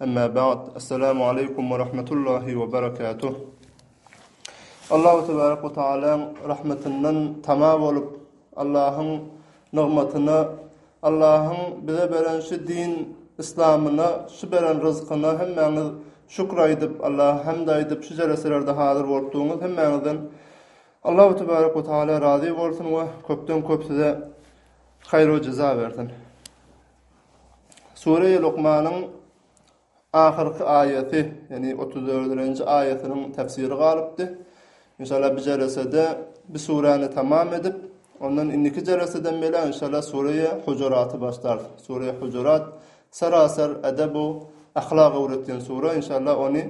Emmä bad, Essalamu Aleýkum we Rahmetullahi we Berekatuh! Allahu Tebarek we Tealäň rahmetinden tama bolup, Allahyň nygmatyna, Allahyň bize beren şu din Yslamyna, şu beren ryzkyna hemmäňiz şükür aýdyp, Allaha hamd aýdyp, şu jeleselerde hazyr bolupdygyňyz hemmäňizden Allahu Tebarek we Teala razy bolsun we köpden-köp size haýr we jeza bersin! Sure-i Lukmanyň ahyrky aýaty, ýagny otuz dördünji aýatynyň täfsiri galypdy. Inşallah bu jelesede bu suräni tamam edip, ondan indiki jeleseden bela inşallah Sure-i Hujuraty başlarys. Sure-i Hujurat saraser edeb-u ahlak öwretýän sure, inşallah ony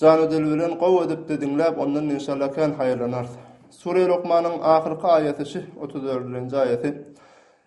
jany-dili bilen gowy edepde diňläp, ondan inşallah kän haýyrlanarys. Sure-i Lukmanyň ahyrky aýaty şu, otuz dördünji aýaty.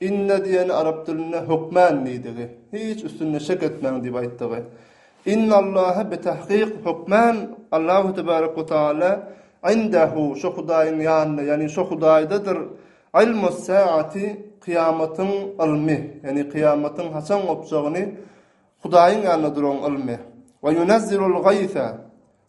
Inna diýeni arap dilinde hökmän diýdigi, hiç üstünde şek etmäň diýip aýtdygy. Innallaha bitähkyk hökmän Allahu tebarek we taala indehu şo Hudaýyň ýanynda, ýagny şo Hudaýdadyr ylmus-saati kyýamatyň ylmy, ýagny kyýamatyň haçan gopjagyny Hudaýyň ýanynda duran ylmy. We ýunezzilul-gaýsa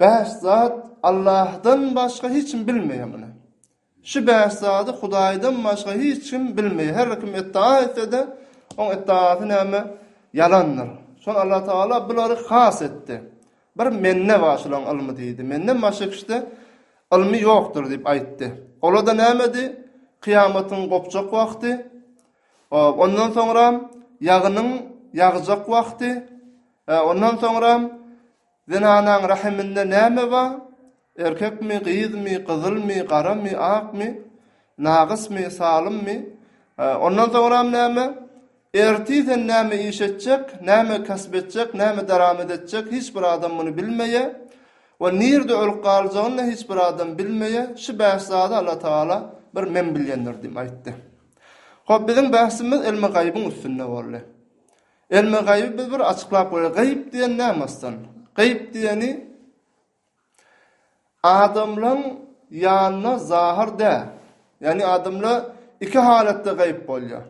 Bäş zat Allahdan başga hiç kim bilmeýär muny. Şu bäş zady Hudaýdan başga hiç kim bilmeýär. Her kim iddia etse-de, oň iddiasy näme? Ýalandyr. Şol Allah Tagala bulary has etdi. Bir Mende bar şolaň ylmy diýdi. Menden başga kişide ylmy ýokdur diýip aýtdy. Ola-da nämedi? Kyýamatyň gopjak wagty. Ondan soňram ýagynyň ýagjak wagty. Ondan soňram Zenanaň rahiminde näme bar? Erkekmi, gyzmy, gyzylmy, garamy, akmy? Nagysmy, salymmy? Ondan soňram näme? Ertir sen näme iş etjek, näme kasp etjek, näme daramat etjek, hiç bir adam muny bilmeýär we nirde ölüp galjagyny-da hiç bir adam bilmeýär. Şu bäş zady Allatagala bir men bilýändir diýip aýtdy. Hop, biziň bäsimiz ylmy gaýbyň üstünde boldy. Elmyr gaýyby biz bir açyklap goýaýyk. Gaýyp diýen näme aslynda? Gaýyp diýeni adamlaň ýanyna zahar däl. Ýagny adamlar iki halatda gaýyp bolýar.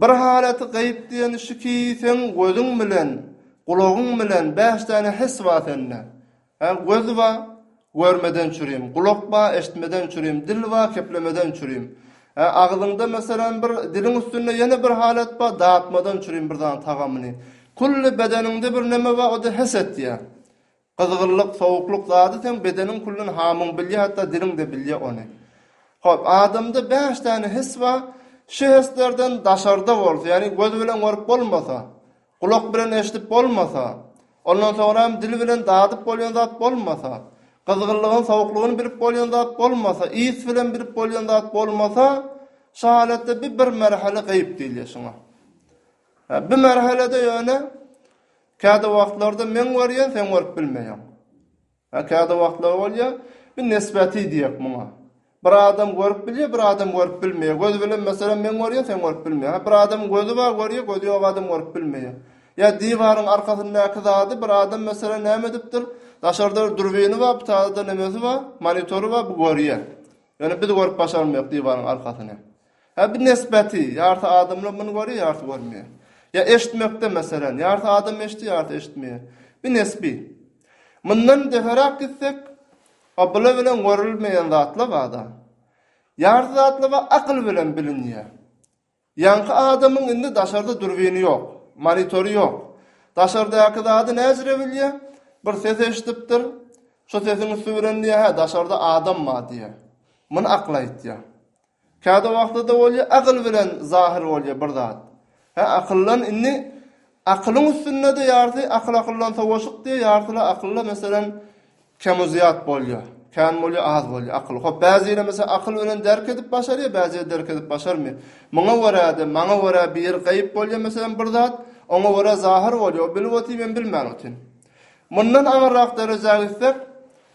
Bir halaty gaýyp diýeni şu ki seň gözüň bilen, gulagyň bilen bäş däne his bar sende. Hä, göz ba, görmeden çürim, gulak ba, eşitmeden çürim, dil ba, keplemeden çürim. Hä, agzyňda, meselem, bir, diliň üstünde ýene bir halat ba, datmadan çürim bir zany tagamyny. Külli bedeniňde bir näme ba, o-da his etýär. Gyzgynlyk, sowuklyk zady seň bedeniň küllin hamyň bilýär, hatda diliň-de bilýär ony. Hop, adamda bäş däne his ba, şu hislerden daşarda bolsa, ýagny göz bilen görüp bolmasa, Gulak bilen eşidip bolmasa, ondan soňra hem dil bilen dadyp bolýan zat bolmasa, gyzgynlygyny, sowuklygyny bilip bolýan zat bolmasa, ys bilen bilip bolýan zat bolmasa, şu halatda bi bir merhele gaýyp diýilýär şuňa. Hä, bi merhelede ýöne käde wagtlarda meň görýän, sen görüp bilmeýäň. Ýa käde wagtlar bolýar, bu nesbeti diýek muňa. Bir adam görüp bilýär, bir adam görüp bilmeýär. Göz bilen meselem men görýän, sen görüp bilmeýän. Hä, bir adamyň gözi bar görýär, gözi ýok adam görüp bilmeýär. Ýa diwaryň arkasyndaky zady bir adam meselem näme edipdir, daşarda bir durbini bar, bir tane-de nemesi bar, monitory bar, bu görýär. Ýöne biz görüp başarmaýarys diwaryň arkasyny. Hä bir nesbeti, ýarty adamlar muny görýär, ýarty görmeýär. Ýa eşitmekde meselem, ýarty adam eşidýär, ýarty eşitmeýär. Bir nesbi. Mundan deperäk gitsek, abyla bilen görülmeýän zatlar bar-da. Ýarty zatlar bar akyl bilen bilinýär. Ýaňky adamyň indi daşarda durbini ýok, monitory ýok. Daşardaky zady näjire bilýär? Bir ses eşidipdir, şu sesiň üsti bilen diýýär, hä, daşarda adam bar diýýär. Muny akyl aýtýar. Käde wagtda-da bolýar, akyl bilen zahyr bolýar bir zat. Hä, akyldan indi akylyň üstünde-de ýarty akyl-akyldan sowaşyk diýýär, ýarty-la akylda, meselem, kemuzýat bolýar. Kän bolýar, az bolýar akyl. Hop, bäzi ýere, meselem, akyl bilen derk edip başarýar, bäzi ýere derk edip başarmyýar. Muňa görä-de, maňa görä bir ýeri gaýyp bolýar, meselem, bir zat, oňa görä zahyr bolýar. O bilip otyr, men bilmän otyryn. Mundan aňyrrak derejä gitsek,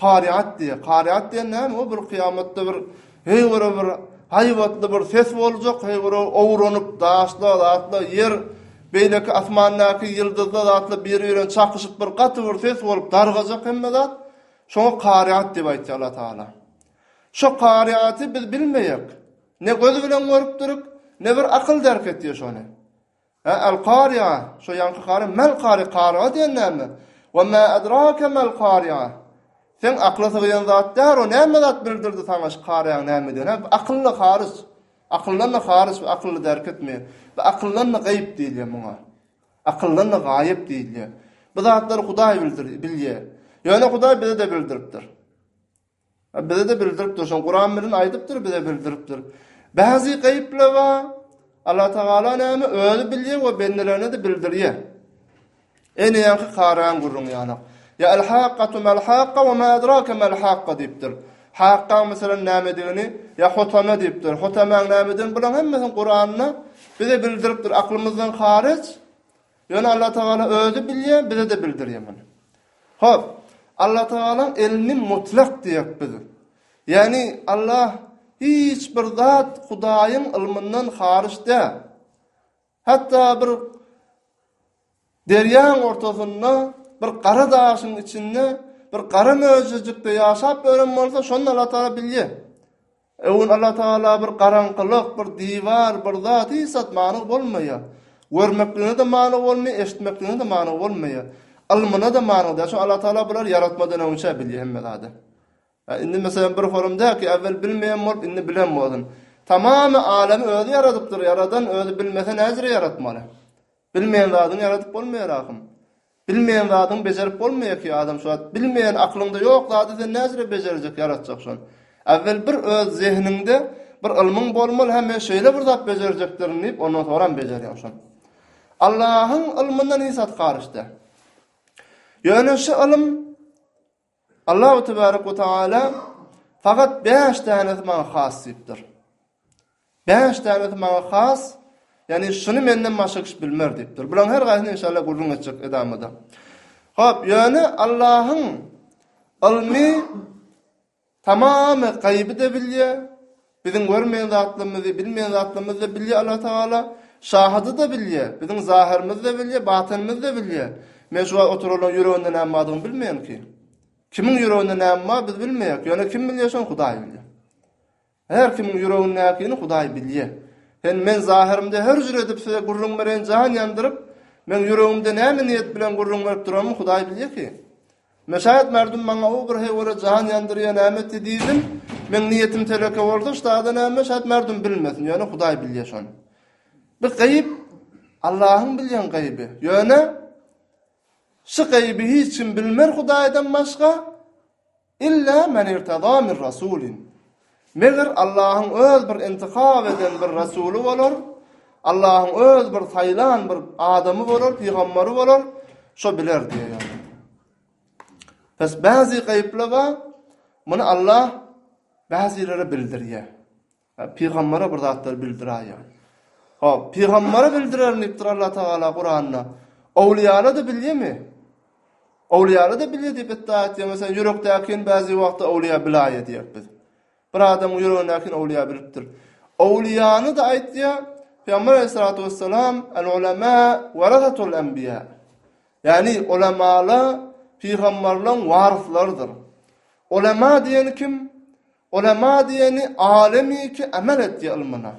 Karyat diýýär. Karyat diýen näme? O bir kyýamatda bir heý görä bir haýbatly bir ses boljak, heý görä owranyp daşlar, zatlar, ýer, beýleki asmandaky ýyldyzlar, zatlar biri-birine çakyşyp bir gaty bir ses bolup dargajak hemme zat. Şoňa karyat diýip aýtýar Allah Taala. Şo karyaty biz bilmeýäk. Ne göz bilen görüpdirik, ne bir akyl derk etýär şony. Hä, al-Kari'a, şo ýaňky kary, mal-Kari, karyga diýen näme? Wa ma adrake mal-Kari'a, seň akyla sygýan zat däl, o näme zat bildirdi saňa şu karyň nämedeni? Hä, bu akylly karyş, akyldan-da karyş, bu akylly derketmi? Bu akyldan-da gaýyp diýilýär muňa. Akyldan-da gaýyp diýilýär. Bu zatlary Hudaý bildirýär, bilýär. Ýöne Hudaý bize-de bildiripdir. Bize-de bildiripdir, şoň Kuran bilen aýdypdyr, bize bildiripdir. Bäzi gaýyplaba Allah Tagala näme özi bilýär we bendelerine-de bildirýär. Eneýanky karan gürrüň ýalak. Ya el haqqatu mal haqqa we ma edrake mal haqqa diýipdir. Hakka meselem nämedigini ya hotama diýipdir. Hotama nämedigini bulan hemmesini Kuranda bize bildiripdir. Aklymyzdan haryç Ýöne Allatagala özi bilýär, bize-de bildirýär muny. Hop, Allatagalaň ilmi mutlak diýýäk biz. Ýagny Allah hiç bir zat Hudaýyň ylmyndan haryç däl. Hatda bir derýaň ortasynda, bir gara daşyň içinde bir gara möjejikde ýaşap ýören bolsa, şony Allatagala bilýär. Öwün Allatagala bir garaňkylyk, bir diwar, bir zat hiç zat manygy bolmaýar. Görmekligine-de manygy bolmaýar, eşitmekligine-de manygy bolmaýar. Ylmyna-da manygy däl. Şo Allatagala bulary ýaratmadan öňçä bilýär hemme zady. Ä indi meselem bir forum däl ki, äwwel bilmeýän bolup, indi bilen bolsun. Tamamy alemi özi ýaradypdyr, ýaradan özi bilmese näjire ýaratmaly? Bilmeýän zadyňy ýaradyp bolmaýar ahym. Bilmeýän zadyňy bejerip bolmaýar ki adam şu wagt bilmeýän aklyňda ýok zady sen näjüre bejerjek ýaratjak şony. Äwwel bir öz zehiniňde bir ylmyň bolmaly hä men şeýle bir zat bejerjekdirin diýip ondan soňram bejerýäň şony. Allahyň ylmyndan hiç zat garyş däl. Ýöne şu ylym Allahu tebarek we taala fakat bäş dänesi maňa has diýipdir. Bäş dänesi maňa has, ýagny şuny menden başga kişi bilmer diýipdir. Bularyň her gaýsyny inşallah gürrüň geçjek edamada. Hop, ýöne Allahyň ylmy tamamy gaýby de bilýär, Biziň görmeýän zatlarymyzy, bilmeýän zatlarymyzy-da bilýär Allah Tagala, şahadyda bilýär, biziň zahyrymyzy-da bilýär, batynymyzy-da bilýär. Men şu wagt oturanlaryň ýüreginde näme bardygyny bilmeýän ki. Kimiň ýüreginde näme bar, biz bilmeýäris. Ýöne kim bilýär şony, Hudaý bilýär. Her kimiň ýüreginde näkini Hudaý bilýär. Sen men zahyrymda her hüjre edip size gürrüň bereýin, jan ýandyryp, meň ýüregimde näme niýet bilen gürrüň berip duranmy Hudaý bilýär ki. Meşäýet merdum maňa o bir heýwara jan ýandyrýa näme etdi diýdim. Meň niýetim teleke boldy, ştada näme meşäýet merdum bilmesin, ýöne Hudaý bilýä şony. Bir gaýyp Allahyň bilýän gaýyby. Ýöne şu gaýyby hiç kim bilmer Hudaýdan başga, illa men irtada mir rasulin. Meger Allahyň öz bir intihap eden bir resuly bolar, Allahyň öz bir saýlan bir adamy bolar, pygambary bolar, şo biler diýýär. Pes bäzi gaýyplar bar, muny Allah bäzilere bildirýär. Pygambara bir zatlar bildiräýýär. Hop, pygambara bildirerin diýip dur Allah Taala Kuranda. Owliýalary da bilýärmi? Owlyýalada bile diýip iddia etýär. Meselem, ýürekdäkini bäzi wagtda owlyýa bilaý edýäris biz. Bir adamyň ýüregindäkini owlyýa bilipdir. Owlyýany-da aýtýar, Pygamber aleyhissalatu wessalam, El-ulemâ werasatul enbiyâ. Ýagny, ulemalar pygamberleriň waryslarydyr. Ulema diýeni kim? Ulema diýeni alemi ki, emel etýär ylmyna.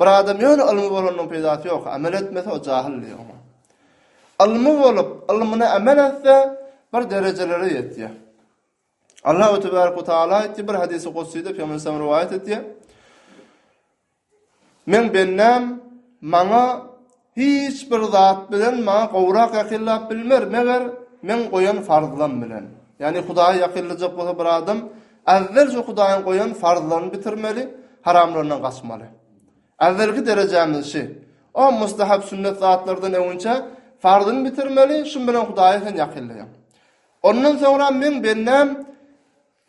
Bir adam ýöne ylmy bolanyň peýdasy ýok, amel etmese o jahyl diýýär oňa. Ylmy bolup, ylmyna amel etse, bir derejelere ýetýär. Allahu tebaraka we taala aýtdy bir hadysy gussyda Peygamber sallallahu rowaýat etýär. Men bendäm maňa Hiç bir zat bilen maňa gowrak ýakynlap bilmer, meger meň goýan farzlam bilen. Ýagny Hudaýa ýakynlajak bolsa bir adam äwwelje Hudaýyň goýan farzlaryny bitirmeli, haramlaryndan gaçmaly. Äwwelki derejämiz şi. O mustahap sünnet zatlardan öňinçä farzyny bitirmeli, şun bilen Hudaýa sen ýakynlaýaň. Ondan soňra meň bendäm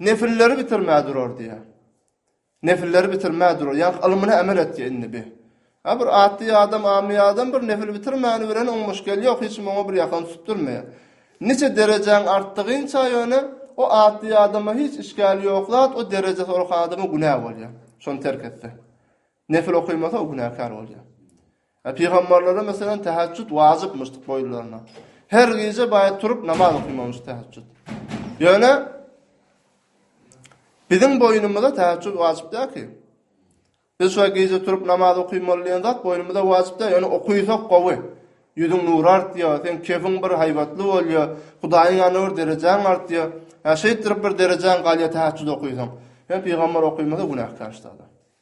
nefilleri bitirmä durar diýýär. Nesilleri bitirmä dur ýaňk ylmyna emel etýä indi bi a bir atly adam amly adam bir nesil bitirmäni bilen oňmaş gelýok hiç kim oňa bir ýakan tutup durmaýa niçe derejäň artdygynça ýöne o atly adama hiç işgäli ýok zat o derejesi olak adama günä bolýa şony terk etse nesil okymasa o günäkär bolýa. Pygamberlere meselen täheccüd wajypmyşdyk boýunlaryna. Her gije baýat turup namaz okunmagyş täheccüd. Ýöne biziň boýunymyza täheccüd wajyp däl ki. Biz şu gije turup namaz okunmaly diýen zat boýunymyza wajyp däl. Ýöne okusak gowy. Ýüzüň nur artýar, sen kefiň bir haýbatly bolýar. Hudaýyň ýanynda bir derejäň artýar. Şeýtdirip bir derejäň galýar täheccüd okusaň. Ýöne pygamber okunmasa günäkär ştada.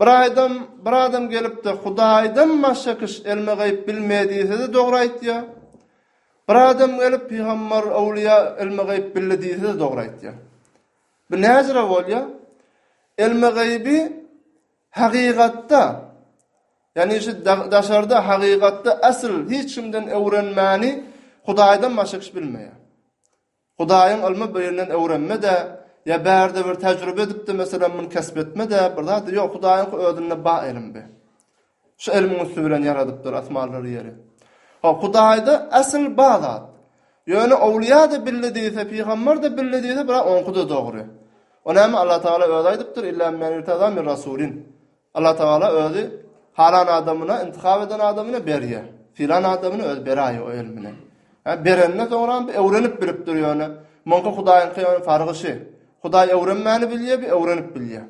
Bir aýdam, bir adam gelipdir, Hudaýdan başga kişi elme gaýyp bilmeýär diýse-de dogry aýtýar. Bir adam gelip, pygamber, öwlüýä elme gaýyp bildi diýse-de dogry aýtýar. Bu näjüre bolýar? Elme gaýyby hakykatda, ýagny şu daşarda hakykatda, asyl hiç kimden öwrenmäni Hudaýdan başga kişi bilmeýär. Hudaýyň ylmy birinden öwrenme-de, ýa bärde bir tejribe edip-de meselem muny kesp etme-de, bir zat-a, ýok, Hudaýyňky özünde ba elm bi. Şu elmiň üsti bilen ýaradypdyr asmanlary ýeri. Ho, Hudaýda esl ba zat. Ýöne owliýa-da bildi diýse, pygamber-de bildi diýse, bir zat oňky-da dogry. O näme Allatagala özi aýdypdyr, Illa men irteza min rasulin. Allatagala özi halan adamyna intihap eden adamyna berýär. Filan adamyna özi beraýýar o elm bilen. Hä berenden soňram bi öwrenip bilip dur ýöne muňky hudaýyňky ýöne fargy şi. Hudaý öwrenmäni bilýär bi öwrenip bilýär.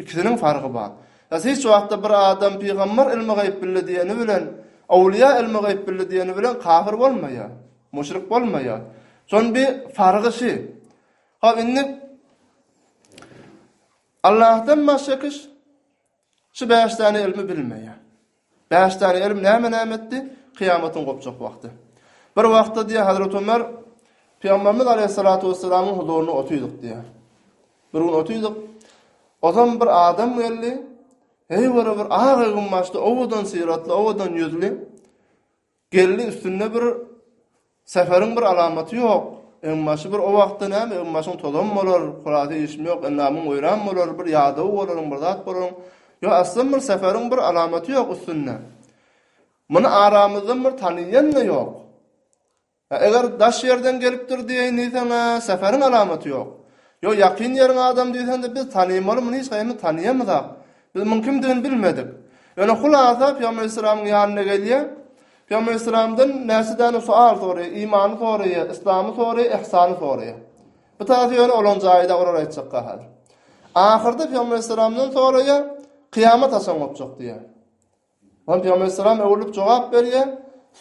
Ikisiniň fargy bar. Hä siz hiç wagtda bir adam pygambar ilmi gaýyp bildi diýeni bilen owliýa ilmi gaýyp bildi diýeni bilen kafir bolmaýar. Muşrik bolmaýar. Şon bi fargy şi. Hop indi Allahdan başga kiş şu bäş sany ilmi bilmeýär. Bäş sany ilm näme näme etdi? Kyýamatyň gopjak wagty. Bir wagtda diýýär Hazreti Ömer Pygamberimiz Aleyhissalatu vesselamyň huzuryna otydyk diýýär. Bir gün otydyk. Ozam bir adam geldi. Heý bir bir agy gymmaşdy, owadan syratly, owadan ýüzli. Geldi üstünde bir Säferiň bir alamaty ýok. Öňbaşy bir o wagtda näme öňbaşyň tozan bolar, hulasa işim ýok, endamyň weýran bolar, bir ýadaw bolaryň, bir zat bolaryň. Ýok, aslam bir Säferiň bir alamaty ýok üstünde. Muny aramyzdan bir tanaýan-da ýok. Ýa eger daş ýerden gelipdir diýeýin diýseň-ä, Säferiň alamaty ýok. Ýok, ýakyn ýeriň adamy diýseň-de biz tanaýmaly, muny hiç haýsymyz tanaýamyzak. Biz muň kimdigini bilmedik. Ýöne hulasa Pygamber Yslamyň ýanyna gelýä. Pygamber Yslamdan näçe däne sual soraýa, imany soraýa, yslamy soraýa, ihsany soraýa. Bu tarapy ýöne olaň jaýyda olar aýtjakka hazir. Ahyrda Pygamber Yslamdan soraýa, kyýamat haçan gopjak diýä. Onda Pygamber Yslam öwrülip jogap berýä,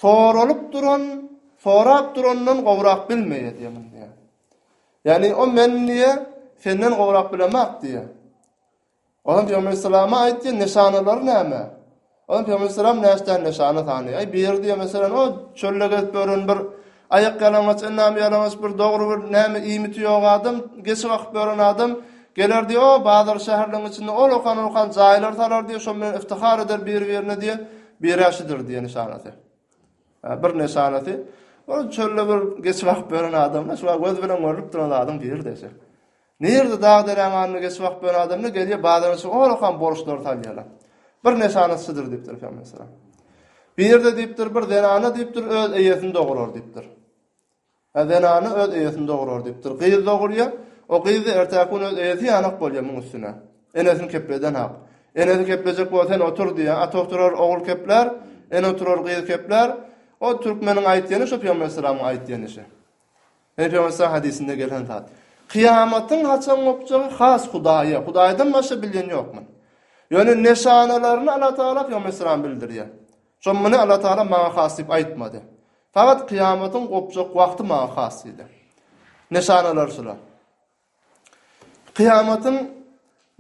soralyp duran, sorap durandan gowrak bilmeýä diýä muny diýä. Ýagny o men diýä senden gowrak bilemak diýä. Onam Peygamber salama aýtdy, Nyşanalary näme? Onam Peygamber salam näşdä nyşana sany? Aý bir diýe meselen o çölde gezip ýören bir aýak ýalaňaç, endamy ýalaňaç bir dogry bir näme iýmiti ýok adam, geçi bakyp ýören adam geler diýe o bazar şäherleriň içinde ol okan okan jaýlar salar diýe şon bilen iftihar eder bir birine diýe bire şudur diýe nyşanasy. Bir nyşanasy ol çölde bir geçi bakyp ýören adam, şuwa göz bilen görlüp duran adam bir dese. Nirde dag deräň anynda geç wagt bolan adamlar gelýär bazaryň içine olakam borçlary salýarlar. Bir neşany şydyr diýipdir kä meselem. Bir ýerde diýipdir bir zenana diýipdir öz eýesini dogurar diýipdir. Hä zenana öz eýesini dogurar diýipdir. Gyz dogurýar. O gyz-da ertäki gün öz eýesi ýanak bolýar muň üstüne. Enesini kepleden hak. Enesi keplejek bolsa sen otur diýýär. Ata oturar ogul kepler. Ene oturar gyz kepler. O türkmeniň aýtýany şu pygamber sallallahu aýtýan işi. Eýýäm Musa hadysynda gelen zat. Kyýamatyň haçan gopjagy has Hudaýa, Hudaýdan başga bilýän ýokman. Ýöne nyşanalaryny Allah Taala Pygamber Aleyhisselam bildirýär. Şo muny Allah Taala maňa has diýip aýtmady. Fakat kyýamatyň gopjak wagty maňa has diýdi. Nyşanalar şular. Kyýamatyň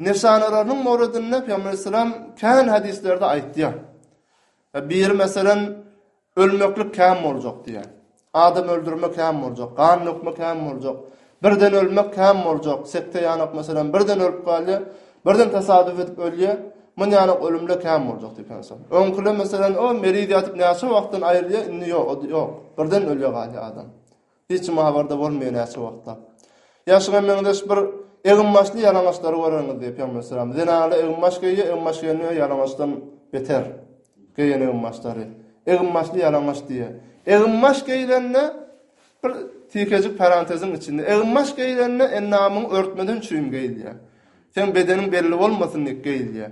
nyşanalarynyň mordunda Pygamberimiz salam kän hadislerde aýtýar. Biri meselem ölmeklik kän boljak diýýär. Adam öldürmek kän boljak, gan dökmek kän boljak, birden ölmek kän boljak, sekde ýanak meselem birden ölüp galýar, birden tasadup edip ölýär, mun ýanak ölümler kän boljak diýip ýansam. Öňküler meselem o meriz ýatyp näçe wagtdan aýrylýar, indi ýok, indi ýok. Birden ölýär galýar adam. Hiç kim habarda bolmaýar näçe wagtlap. Ýaşyňa meňzeş bir eginbaşly ýalaňaçlary göreňiz diýip Pygambersallam, Zenanlar eginbaş geýýär, eginbaş geýende öýe ýalaňaçdan beter geýen eginbaşlary. Eginbaşly ýalaňaç diýýär. Eginbaş geýlende bir tikejik paranteziň içinde eginbaş geýlende endamyňy örtmeden üçin geýilýär. Seň bedeniň belli bolmasyn diýip geýilýär.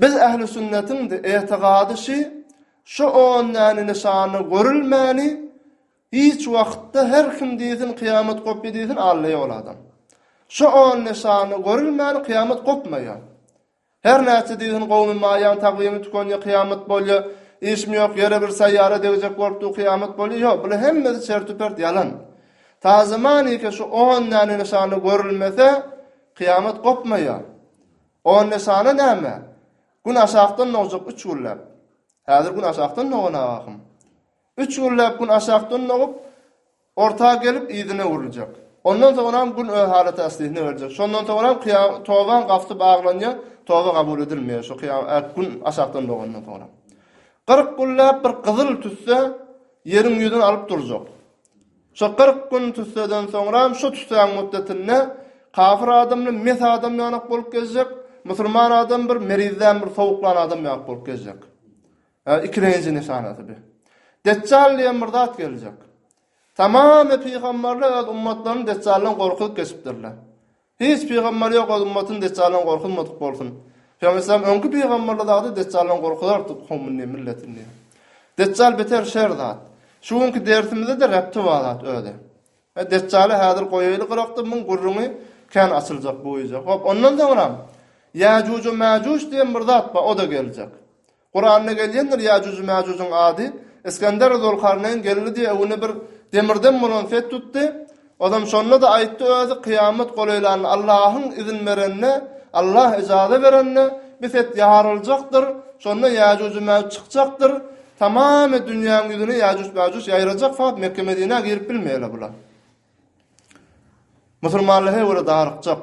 Biz ähli sünnetiň etikady şi, şo on däne nyşany görülmäni hiç wagtda her kim diýsin kyýamat gopdy diýsin Alla ýol adam. Şo on nyşany görülmäni kyýamat gopmaýa. Her näçe diýsin gowmy maýaň takwymy tükendýä kyýamat bolýa, işim ýok ýere bir saýýara degjek bolupdy kyýamat bolýa ýok bula hemmesi çertu pert ýalan. Ta zamanike şo on däne nyşany görülmese kyýamat gopmaýa. Oň nyşany näme? Gün aşakdan dogjak üç günläp. Häzir gün aşakdan dogan agahym. Üç günläp gün aşakdan dogup, orta gelip yzyna öwrüljek. Ondan soňram gün öz halaty aslysyna geljek. Şondan soňram kyýamat tobaň gapysy baglanýa, toba gabul edilmeýä şu kyýamat gün aşakdan dogandan soňra. Kyrk günläp bir gyzyl tüsse ýeriň ýüzüni alyp durjak. Şo kyrk gün tüsseden soňra hem şo tüssäň müdetinde kafir adamly mes adam ýanak bolup gezjek, musulman adam bir merizdän bir sowuklan adam ýanak bolup gezjek. Ikilenji nyşanasy bi. Detjal diýen bir zat geljek. Tamamy pygamberler öz ummatlaryny detjaldan gorkuzyp geçipdirler. Hiç pygamber ýok öz ummatyn Deçjaldan gorkuzmadyk bolsun. Pygamberyslam öňki pygamberler dagy-da Deçjaldan gorkuzardyk kowmyny, milletini diýýär. Deçjal beter şer zat. Şu günki dersimize-de repti-bar zat özi. Hä, Deçjaly häzir goýaýly gyrakda muň gürrüňi kän açyljak bu ýüze. Hop, ondan soňram, Ýäjuj-u Mäjuj diýen bir zat bar, o-da geljek. Kuranda gelýändir ýa jüji mäjüjiň ady, Isgender Zolkarneýn geldi diýe öwüne bir demirden bolan set tutdy, ozam şondada aýtdy özi kyýamat golaýlanda Allahyň izin berende Allah yjaza berende bi set ýaryljakdyr şonda ýajüji mäjüj çykjakdyr tamamy dünýäň ýüzüne ýajüj mäjüj ýaýrajak fagt Mekke Medinä girip bilmeýärler bular. Musulmanlar her wele darykjak.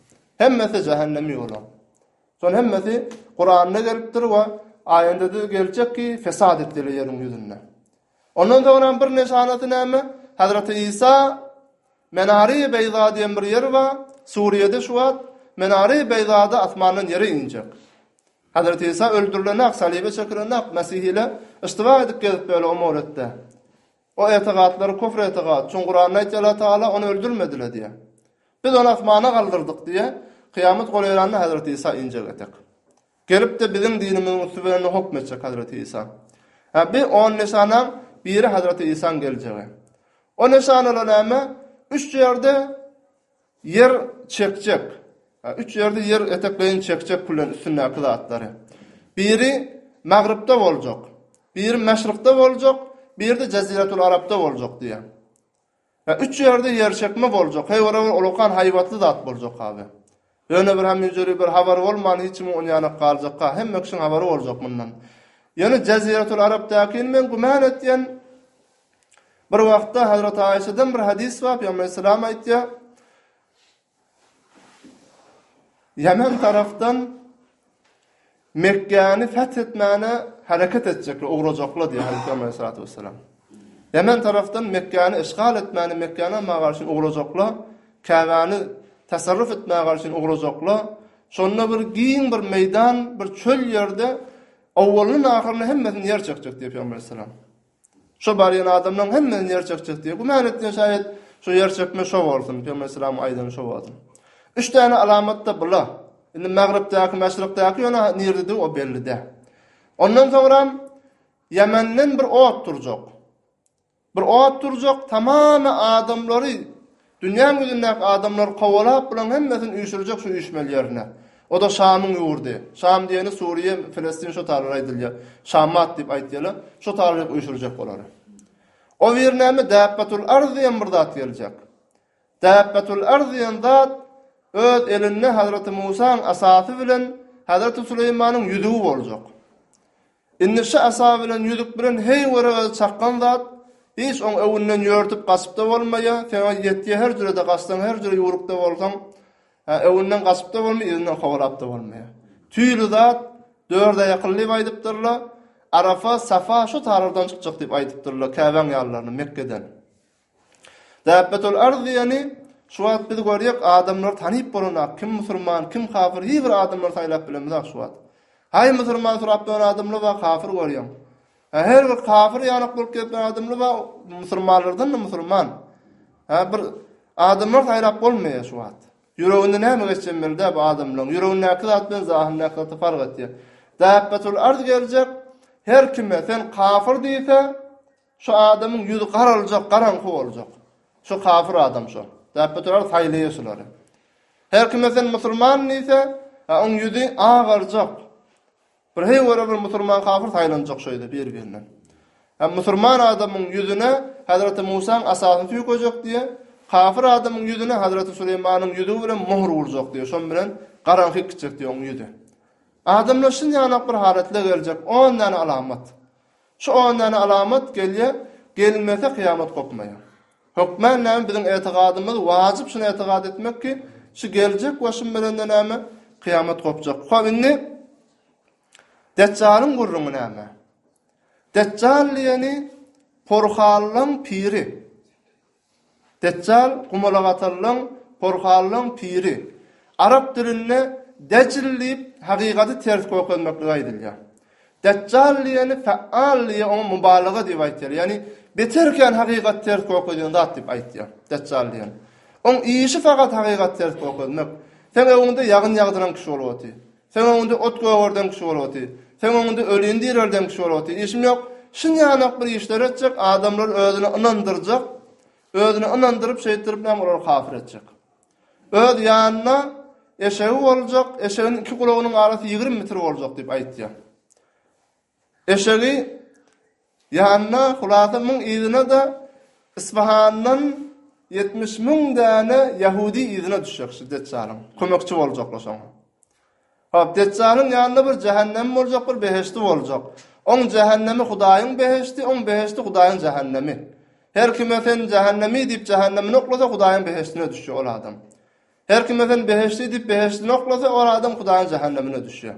Hemmesi jähennemi ýola. Şol hemmesi Kuranda gelipdir we aýyndada geljek ki fesat etdiler ýeriň ýüzünde. Ondan soňra bir neşanasy näme? Hazreti Isa Menari Beyza diýen bir ýer bar. Suriýede şu wagt Menari Beyzada asmandan ýere injek. Hazreti Isa öldürilenak, salyba çekilenak, Mesih ile yştyba edip gezip böyle o moretde. O etigatlary küfr etigat, çün Kuranda aýtýar Allah Tagala ony öldürmedile diýe. Biz ony asmana galdyrdyk diýe, kyýamat golaýlanda Hazreti Isa injek etek. Gelipde biziň dinimiziň üsti bilen hokm etjek Hazreti Isa. Hä bi on nyşanaň biri Hazreti Isaň geljegi. O nyşanalar näme? Üç ýerde Ýer çekjek. Üç ýerde ýer etekleýin çekjek külen üstündäki zatlary. Biri Magrypda boljak, biri Meşrykda boljak, biri-de Jeziretul Arapda boljak diýýär. Ýa üç ýerde ýer çekme boljak, heý ora bir ullakan haýbatly zat boljak abi. Ýöne bir hem ýüzüri bir habary bolman hiç kimiň onýanak galjakka, hemme kişiň habary boljak mundan. Ýöne Jeziretul Arapdakini men güman etýän, Bir wagtda Hazreti Aişeden bir hadys bar, Pygamber Aleýhisselam aýtýar, Ýemen tarapdan Mekgäni feth etmäne hereket etjekler, ugrajaklar diýýär Hazreti Pygamber Aleýhisselam. Ýemen tarapdan Mekgäni işgal etmäne, Mekgäni almaga garşy ugrajaklar, Käbäni tasarruf etmäge garşy ugrajaklar. Şonda bir giň bir meýdan, bir çöl ýerde awwalyny-ahyryny hemmesini ýer çekjek diýýär Pygamber Aleýhisselam. Şo barýan adamlaň hemmesini ýer çekjek diýip güman etdiň şaýat, şo ýer çekme şo bolsun, Pygamber salamyň aýdany şo bolsun. Üç däne alamat-da bula. Indi Magrybdaky, Maşrykdaky ýöne nirdedigi o belli däl. Ondan soňram Ýemenden bir ot durjak. Bir ot durjak, tamamy adamlary Dünýäň ýüzündäki adamlar kowalap bulaň hemmesini üýşürjek şu üýşmeli ýerine. Oda Şamyň ýurdy. Şam diýeni Suriýe, Filestin şo tarlar aýdylýa. Şammat diýip aýtýala. Şo tarlyk üýşürjek olary. O bir näme Däbbatul Arz diýen bir zat geljek. Däbbatul Arz diýen zat öz elinde Hazreti Musaň asasy bilen Hazreti Süleýmanyň ýüzügi boljak. Indi şu asa bilen ýüzük bilen heý görogaz çakgan zat, hiç oň öwünden ýörtüp gaçyp-da bolmaýa, seň ol ýetýä her jürede gaçsaň her jüre ýüwrükde bolsaň, hä öwünden gaçyp-da bolmaýa yzyndan kowalap-da bolmaýa. Tüýli zat, dört aýakly diýip aýdypdyrla, Arafa, Safa şu tarardan çykjak diýip aýdypdyrla käbäň ýalylaryny Mekgeden. Dabbetul ard diýeni şu wagt biz görýäk adamlary tanyp bolanok kim musurman kim kafir hi bir adamlary saýlap bilemizok şu wagt. Haý musurman surap duran adamlar bar kafir görýäň. Hä her bir kafir ýanak bolup gezip duran adamlar bar musurmanlardan-da musurman. Hä bir adamlary saýlap bolmaýar şu wagt. Ýüreginde näme geçýän belli däl bu adamlaryň ýüregindäki zat bilen zahyndäki zat fark etýär. Dabbetul ard geljek her kime sen kafir diýse Şu adamyň ýüzi garaljak, garaňky boljak. Şu kafir adam şo. Däp oturar, saýlaýar şulary. Her kime sen musulman diýse, a oň ýüzi agarjak. Bir heý göre bir musulman kafir saýlanjak şeýle bir birine. Hem musulman adamyň ýüzüne Hazreti Musaň asasyny tüýkejek diýe, kafir adamyň ýüzüne Hazreti Süleýmanyň ýüzi bilen mohr urjak diýe, şoň bilen garaňky gitjek diýe oň ýüzi. Adamlar şinýanak bir halatla geljek, on däne alamat. Şu on däne alamat gelýä, gelmese kyýamat gopmaýa. Hökmän näme biziň etygadymyz wajyp şuna etygat etmek ki şu geljek we şum bilende näme kyýamat gopjak. Hop indi Detjalyň gürrüňi näme? Detjal diýeni porhallaň piri. Deçjal gumalagatallyň, porhallyň piri. Arap dilinde dejl diýip hakykaty ters görkezmekligi aýdylýar. Deçjal diýeni feal diýe oňa mubalaga diýip aýtýar, ýagny beter kän hakykaty ters görkezýän zat diýip aýtýar. Deçjal diýen. Oň işi fakat hakykaty ters görkezmek. Seň öňüňde ýagyn ýagdyran kişi bolup otyr. Seň öňüňde ot gögerden kişi bolgaty. Seň öňüňde ölini direlden kişi bolgaty. Işim ýok. Şun ýanok bir işler etjek, adamlary özüne ynandyrjak. Özüne ynandyryp, şeýtdirip näme olary kafir etjek. Öz ýanyna eşegi boljak, eşeginiň iki gulagynyň arasy ýigrimi metr boljak diýip aýtýar. Eşegi ýanyna, hulasa muň yzyna-da Isfahandan ýetmiş müň däne ýahudy yzyna düşjek şu Detjalyň, kömekçi boljaklar şoňa. Hop, Detjalyň ýanynda bir jähennemi boljak, bir behişdi boljak. Oň jähennemi Hudaýyň behişdi, oň behişdi Hudaýyň jähennemi. Her kime sen jähennemi diýip jähennemini oklasa, Hudaýyň behişdine düşýär ol adam. Her kime sen behişdi diýip behişdini oklasa, ol adam Hudaýyň jähennemine düşýär.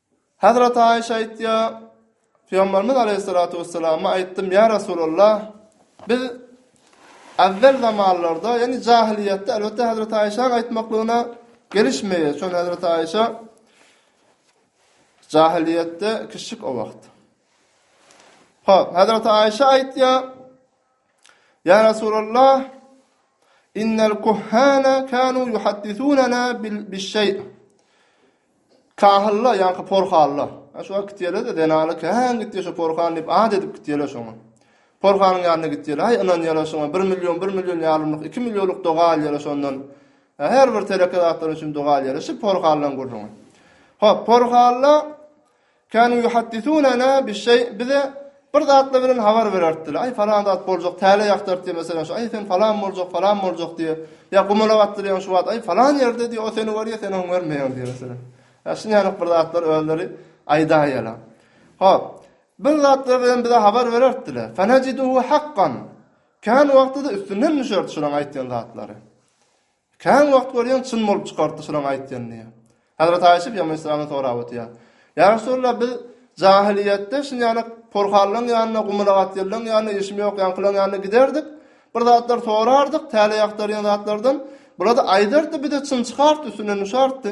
Hazreti Aişe aýtýar, Pygamberimiz aleýhissalatu wesselama aýtdym, Ýa Resulallah, biz äwwel zamanlarda, ýagny jahylyýetde, elbetde Hazreti Aişäň aýtmaklygyna gelişmeýär, çünki Hazreti Aişe jahylyýetde kiçijik o wagt. Hop, Hazreti Aişe aýtýar, Ýa Resulallah, innel kuhhana kanu yuhaddisunana bil şeý. Kahylla, ýaňky porhalla. A şu wagt gitýäler-de, zenana kän gitýär şo porhan diýip at edip gitýäler şoňa. Porhanyň ýanyna gitýäler, aý, ynanýarlar şoňa, bir million, bir million ýarymlyk, iki millionlyk doga alýarlar şondan. A her bir teleke zatlar üçin doga alýarlar, şi porhallaň gürrüňi. Hop, porhalla. Kanu yuhaddisunana bi şeý, bize bir zatlar bilen habar bererdiler. Aý falan zat boljak, täle ýagtart diýip meselem şu, aý sen falan boljak, falan boljak diýip. Ýa gumalak atdyrýaň şu wagt, aý falan ýerde diýip o seni görýär, sen oňa görmeýäň diýip meselem. Ýa şuny ýaly bir zatlar özleri aýdaýýalar. Hop. Bir zatlar bilen bize habar bererdiler. Fanajiduhu hakkan. Kän wagtda-da üstünden düşerdi şolaň aýtýan zatlary. Kän wagt görýän çyn bolup çykardy şulaň aýtýan diýýär. Hazreti Aýşe pygamber islamdan sorap otyrýar. Ýa Resulallah biz jahylyýetde şun ýana porhallaň ýanyna gumulagatýyllaň ýanyna işim ýok ýaňkylaň ýanyna giderdik bir zatlar sorardyk täleýakdarýan zatlardan bulada aýdardy bize çyn çykart üstüne nüşartdy.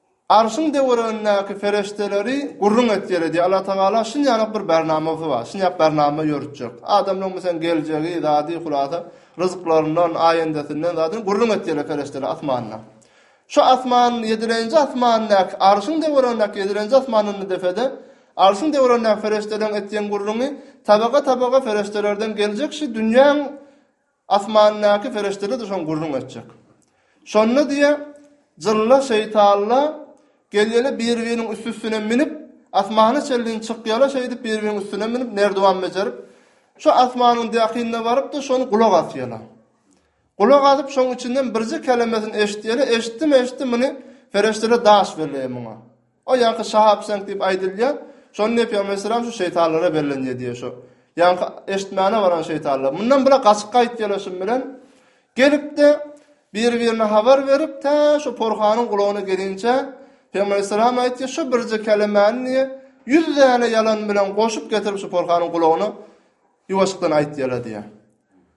Arşyň töweregindäki perişdeleri gürrüň et ýeri diýýär. Allatagala şun ýaly bir barnamasy bar. Şun ýaly barnama ýöritjek. Adamlaryň meselem geljegi, zady, hulasa, ryzyklaryndan, aýendesinden, zadyny gürrüň et ýeri perişdeler asmanda. Şu asmanyň ýedilenji asmanyndaky Arşyň töweregindäki ýedilenji asmandan-da depede Arşyň töweregindäki perişdeleriň etýän gürrüňi tabaka-tabaka perişdelerden geljek şu dünýäň Asmandaky perişdeler-de şoň gürrüň etjek. Şonda diýe, jynlar, şeýtanlar gelýäler bir-biriniň üst-üstüne münüp, asmana çenli çykýalar şeýdip bir-biriniň üstüne münüp nerdiwan bejerip, şo asmanyň däkinine baryp-da şony gulak asýalar. Gulak asyp şoň içinden birje kelemesini eşitýäler, eşitdim-eşitdim muny perişdeler daş berleýär muňa. O ýaňky şahapşaň diýip aýdylýa, şony nepýam eşidiram şu şeýtanlara berlenýa diýe şu ýaňky eşitmäne baran şeýtanlar. Mundan bile gaçyp gaýyp geleşim bilen gelipdi. Bir birine habar berip tä şu porhanyň gulagyna gelinçä Peygamber Aleyhisselam aýtdy şu birje kelemäni diýe 100 däne ýalan bilen goşup getirip şu porhanyň gulagyna ýuwaşykdan aýtýala diýe.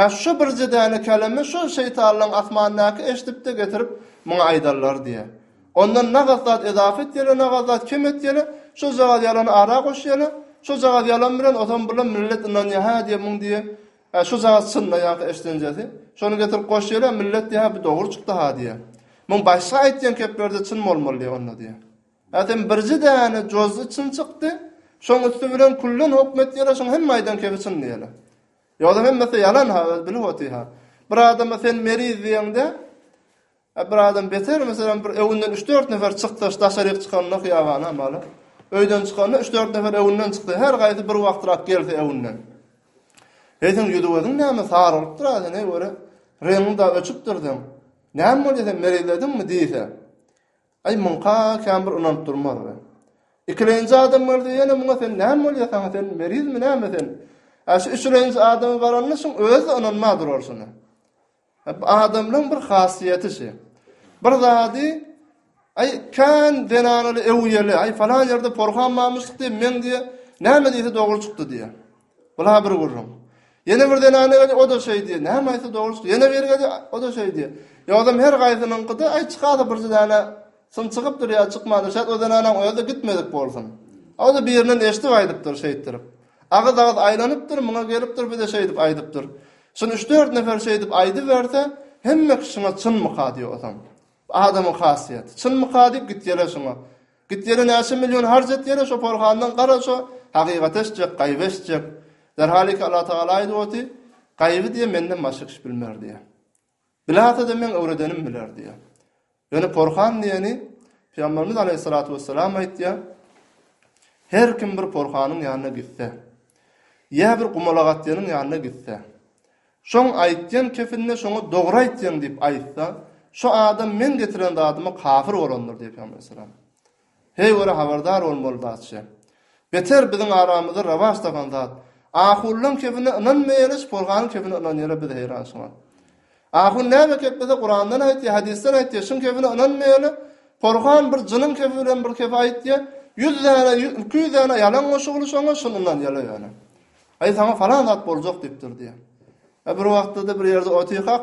Hä, şu birje däne kälemi şol şeýtanlaň asmandaky eşidip-de getirip, muňa aýdarlar diýýä. Ondan nagt zat ezafa etýäler, nagt zat kem etýäler, şojagaz ýalany ara goşýalar, şojagaz ýalan bilen otam-bulam millet ynanýar, hä diýýär, muň diýýär, hä, şojagaz çynynda ýaňky eşdenjesi, şony getirip goşýalar, millet diýýär, hä, bu dogry çykdy-ha diýýär. Muň başga aýtýan kepleri-de çyn bolmaly diýýär onda diýýär. Hä, sen birje däne jozzy çyn çykdy, şoň üsti bilen külden hokm etýäler, şoň hemme aýdan kepi çyn diýýäler. Ýogsa hemmesi ýalan-ha, öz bilip otyr-ha. Bir adama sen meriz diýeňde, bir adam beter, meselem, bir öwünden üç-dört nefer çyksa, daşaryk çykanda hyýabana, maly, öýden çykanda üç-dört nefer öwünden çyksa, her gaýsy bir wagtrak gelse öwünden. Heý, seň ýüzi-gözüň näme, sarylypdyr-a, sen, heý, göre, reňiň-de öçüpdir seň. Näme bolýa, sen merizlediňmi? diýse. Aý, muňka kän bir ynanyp durmazdy. Ikilenji adam geldi, ýene muňa sen näme bolýasaň, sen merizmi näme sen? Ä şu üçülenji adamy baranda şuň özi-de ynanmaz durar şuna. Bu adamlaryň bir hasiýeti şi. Bir zady, aý, kän zenanaly, öwýeli, aý, falan ýerde porham barmyşdyk diýip, meň diýe, näme diýse dogry çykdy diýe. Bu-la bir gürrüň. Ýene bir zenana gel, o-da şeý diýýär. Näme aýtsa dogry çykyr. Ýene biri gelýär, o-da şeý diýýär. Ýogsam her gaýsynyňky-da, aý, çykarsa birje däne syn çykypdyr ýa çykmandyr, şaýat o zenanaň özi-de gitmedik bolsun. A o-da birinden eşidip aýdypdyr şeýtdirip. Agyz-agyz aýlanypdyr, muňa gelipdir, bir-de şeýdip aýdypdyr. Şuny üç-dört nefer şeýdip aýdyberse, hemme kişi şuňa çynmyka diýýär ozan. Bu adamyň hasiýeti. Çynmyka diýip gitýärler şuňa. Git ýere näçe million harc et ýere şo porhandan gara şo hakykaty eşitjek gaýby eşitjek. Zerhaliki Allah Tagala aýdyp oty gaýby diýe menden başga hiç bilmer diýe. Bilasada meň öwredenim biler diýe. Ýöne porhan diýeni Pygamberimiz Aleyhissalatu vesselam aýtýa her kim bir porhanyň ýanyna gitse ýa bir gumalak atýanyň ýanyna gitse Şoň aýtýan kefilne şoňa dogry aýtýaň diýip aýtsa, şu adam men getiren zadyma kafir bolandyr diýip Pygambersallam. Heý görä habardar bol bol zatçy. Beter biziň aramyzda rawaç tapan zat. Ahulylaň kefine ynanmaýara şporhanyň kefine ynanýara biz heýran şuňa. Ahun näme keplese Kurandan aýtýa, hadisden aýtýa, şuň kefine ynanmaýara porhan bir jynyň kefi bilen bir kefe aýtýa, ýüz däne, iki ýüz däne ýalan goşugyly şoňa şuny ynanýala ýöne. Aý, saňa falan zat boljak diýipdir diýýär. Ä bir wagtda-da bir ýerde otyrkak,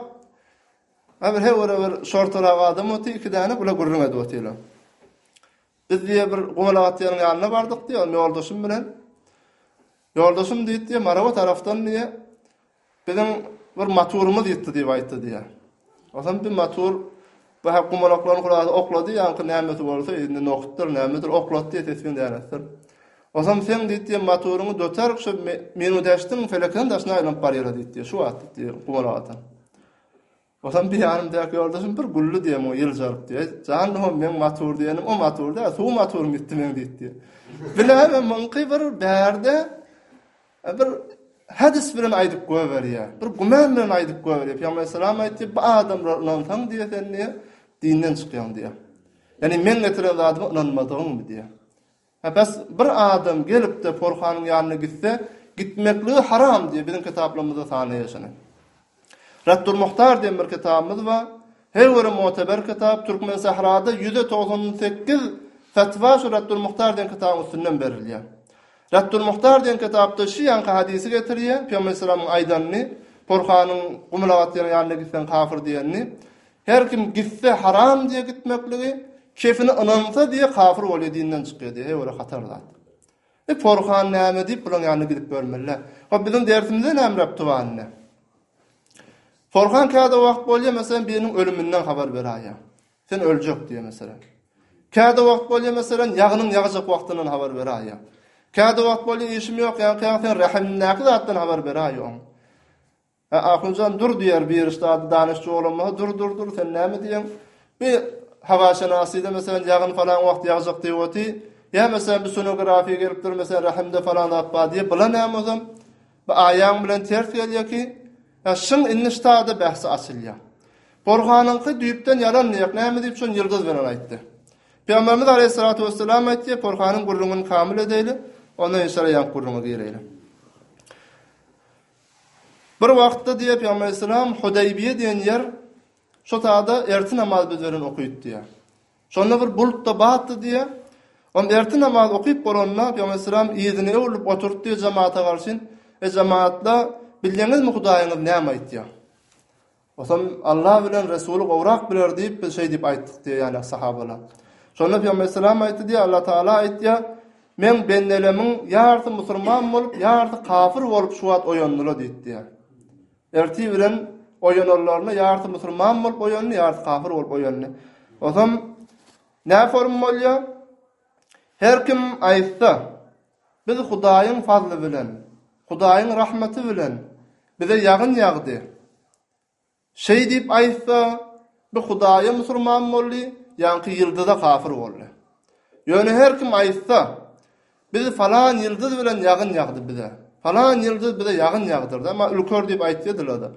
ä bir hewwire bir şortarak adam otyr, iki däne bular gürrüň edip otyrlar. Biz diýýär bir gumalak atýanyň ýanyna bardyk diýýär, ýoldaşym bilen. Ýoldaşym diýdi diýýär, Marawa tarapdan diýýär, Biziň bir maturymyz ýitdi diýip aýtdy diýýär. Onsoň bir matur bu hä gumalaklaryň gurasy oklady, ýaňky nämesi bolsa, indi nohutdyr, nämedir oklatdy, ses bilen däretdir. Onsoň seň diýdi, maturyňy dotar, şu meni däşdiň, felekeň daşyna aýlanyp barýar-a diýdi, şu wagt diýdi, gumalak atan. Olam bir ýanymdaky ýoldaşym bir güldi diýe muňa ýyljaryp diýe. Jan dohum meň matur diýenim o matur däl suw matur gitdi meň diýip diýe. Bilemem muňky bir bärde bir hadys bilen aýdyp goýberýä. Bir güman bilen aýdyp goýberýä. Pygamber salam aýtdy bu adamlar ynansaň diýe sen diýe dinden çykýaň diýe. Ýani meň getiren zadyma ynanmadygyň diýe. Hä, bäs, bir adam gelip-de porhanyň ýanyna gitse, gitmekligi haram diýýär, biziň kitaplarymyzda sany ýaşany. Raddul-Muhtar diýen bir kitabymyz bar. Her göre moteber kitap, Türkmensährada ýüze togsan sekiz fetwa şu Raddul-Muhtar diýen kitabyň üstünden berilýär. Raddul-Muhtar diýen kitapda şu ýanky hadysy getirýär, Pygamber aleyhissalamyň aýdanyny, porhanyň gumulagatýan ýanyna gitseň kafir diýenini. Her kim gitse haram diýe gitmekligi, kefine ynansa diýe kafir bolýa dinden çykýa diýe he ora hatar zat. E porhan näme diýip bulaň ýanyna gidip görmeliler. Hop biziň dersimizde näme rap tuwanyna. Porhan käde wagt bolýa meselem biriniň ölüminden habar beraýa. Sen öljek diýe meselem. Käde wagt bolýa meselem ýagynyň ýagyjak wagtyndan habar beraýa. Käde wagt bolýa işim ýok ýa käde sen rahimindäki zatdan habar beraýa oň. Hä, Ahunjan, dur, diýer Biriş dady danyş jowlamasa, dur, dur, dur, sen näme diýeň? Bi hawaşynasyda, meselem, ýagyn falan wagt ýagjak diýip oty, ýa, meselem, bi sonografiýa gelip dur, meselem, rahimde falan zat bar diýe bilanäm ozal. Bi aýagyň bilen ters gelýä ki, hä, şyň indi ştada bähsi açylýa. Porhanyňky düýpden ýalan diýek, näme diýip şony ýyldyz bilen aýtdy. Pygamberimiz aleýhissalatu wessalam aýtdy, porhanyň gürrüňini kamyl edeýli, ondan inşallah ýaňky gürrüňe gireýli. Bir wagtda diýýär, Pygamber aleýhissalam, Hudaýbiýe diýen ýer şo sada ertir namaz biz bilen okyt diýýär. Şonda bir bulut-da batdy diýýär. Onda ertir namaz okyp bolanda, Pygamber aleýhissalam yzyna öwrülip oturdy diýýär jemata garşyn, Eý jematlar, bilýäňizmi Hudaýyňyz näme aýtýar? Otam, Alla bilen Resuly gowrak biler diýip, biz şeý diýip aýtdyk diýýärler sahabalar. Şonda Pygamber aleyhisselam aýtdy diýýär, Alla Tagala aýtýar, Meň bendelemiň ýarsy musulman bolup, ýarsy kafir bolup şu wagt oýandylar diýip diýýär. Ertir bilen oýananlaryna ýarsy musulman bolup oýandy, ýarsy kafir bolup oýandy. Otam, näform bolýar? Her kim aýtsa, Biz Hudaýyň fazly bilen, Hudaýyň rahmeti bilen bize ýagyn ýagdy. Şeý diýip aýtsa, bir Hudaýa musurman boldy, ýaňky ýyldyza kafir boldy. Ýöne her kim aýtsa, Biz falan ýyldyz bilen ýagyn ýagdy bize. Falan ýyldyz bize ýagyn ýagdyrdy, emma ülker diýip aýtýadylar-da.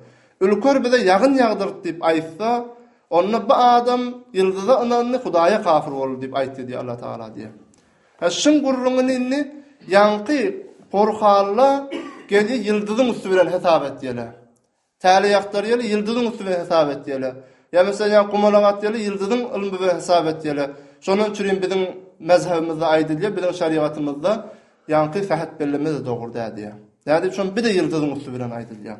Ülker bize ýagyn ýagdyrdy diýip aýtsa, onda bu adam ýyldyza ynandy, Hudaýa kafir boldy diýip aýtdy diýýär Allatagala diýýär. He, şum gürrüňini indi ýaňky Gorhalla geli ýyldyzyň üsti bilen hesap etýele. Täleýaktar ýeli ýyldyzyň üsti bilen hesap etýele. Ýa-da ýa Gumalagat ýeli ýyldyzyň ylmy bilen hesap etýele. Şonuň üçin hem biziň mezhebimizde aýdylýar, biziň şerigatymyzda ýaňky sähet belleme-de dogry däl diýýär. Nädip şony bir-de ýyldyzyň üsti bilen aýdylýar.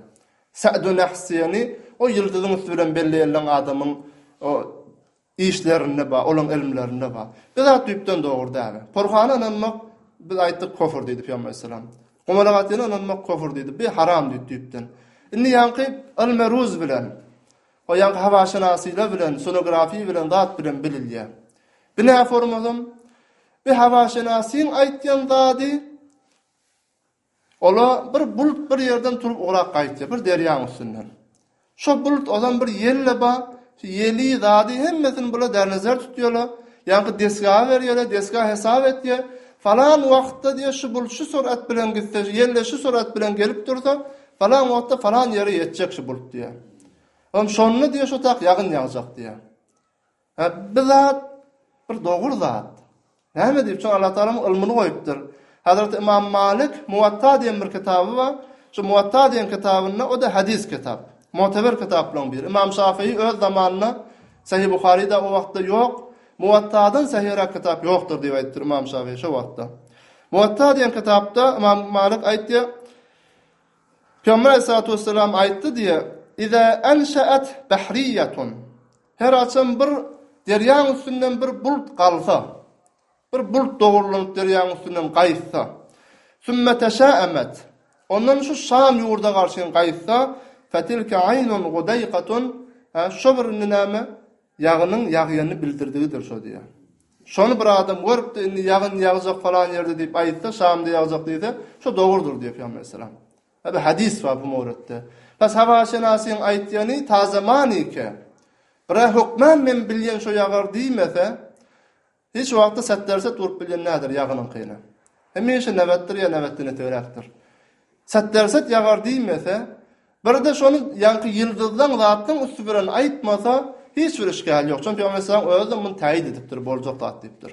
Sä'du nahs diýeni o ýyldyzyň üsti bilen belleýäleň adamyň o Işlerinde bar, olaň ylymlarynda bar. Bir zat düýpden dogry däl. Purhana ynanmak, biz aýtdyk, kofr diýdi Pygamber aleyhisselam. Gumalagatlygyna ynanmak kofr diýdi. Bi haram diýdi düýpden. Indi ýaňky ylmeruz bilen, o ýaňky hawaşynasylar bilen, sonografiýa bilen, zat bilen bililýär. Bi näformazam, bi hawaşynasyň aýtýan zady, Ola bir bulut bir ýerden turup ugrak gaýtýar, bir derýaň üstünden. Şo bulut ozan bir ýel-le bar, şu ýeli, zady hemmesini bula dernezär tutýarlar, ýaňky desgaha berýärler, desga hesap etýär, falan wagtda diýýär, şu bulut şu surat bilen gitse, şu ýel-le şu surat bilen gelip dursa, falan wagtda falan ýere ýetjek şu bulut diýýär. Onam şonda diýýär, şo tak ýagyn ýagjak diýýär. Hä bir zat bir dogry zat. Näme diýip şu Allah Taalaň ylmyny goýupdyr. Hazreti Ymam Malik Muwatta diýen bir kitaby bar. Şu Muwatta diýen kitabynda o-da hadys kitap. Muteber kitaplaryň biri. Ymam Şafyýy öz zamanynda Sahyý Buharyda o wagtda ýok. Muwattadan sahyrak kitap ýokdur diýip aýdypdyr Ymam Şafyýy şo wagtda. Muwatta diýen kitapda Ymam Malik aýtýar. Pygamber Aleyhissalatu vesselam aýtdy diýýär. Iza anşa'at bahriyyatun Her haçan bir derýaň üstünden bir bult galsa, bir bult dogurlanyp derýaň üstünden gaýtsa, Sümme teşä'emet, ondan şu Şam ýurda garşyn gaýtsa, Fetilke aýnun gudaýkatun, hä, şo bir indi näme, ýagynyň ýagýanyny bildirdigidir şo diýýär. Şony bir adam görüpdi, indi ýagyn ýagjak falan ýerde diýip aýtsa, Şamda ýagjak diýse, şo dogrudyr diýýär Pygamber aleyhisselam. Bir hadys bar bu mowretde. Bas hawaşenasyň aýtýany taze manike. Bire hökman men bilýän şo ýagar diýmese, hiç wagtda setdersat urup bilýän nädir ýagynyňkyny. Hemişe näbetdir ýa näbetden ötegräkdir. Setdersat ýagar diýmese, birde şony ýaňky ýyldyzlaň zatlaň üsti bilen aýtmasa, hiç bir işgäli ýok. Çünki Peygamber sallallahu aleyhi ve sellem özi de muny täýid edipdir, boljak zat diýipdir.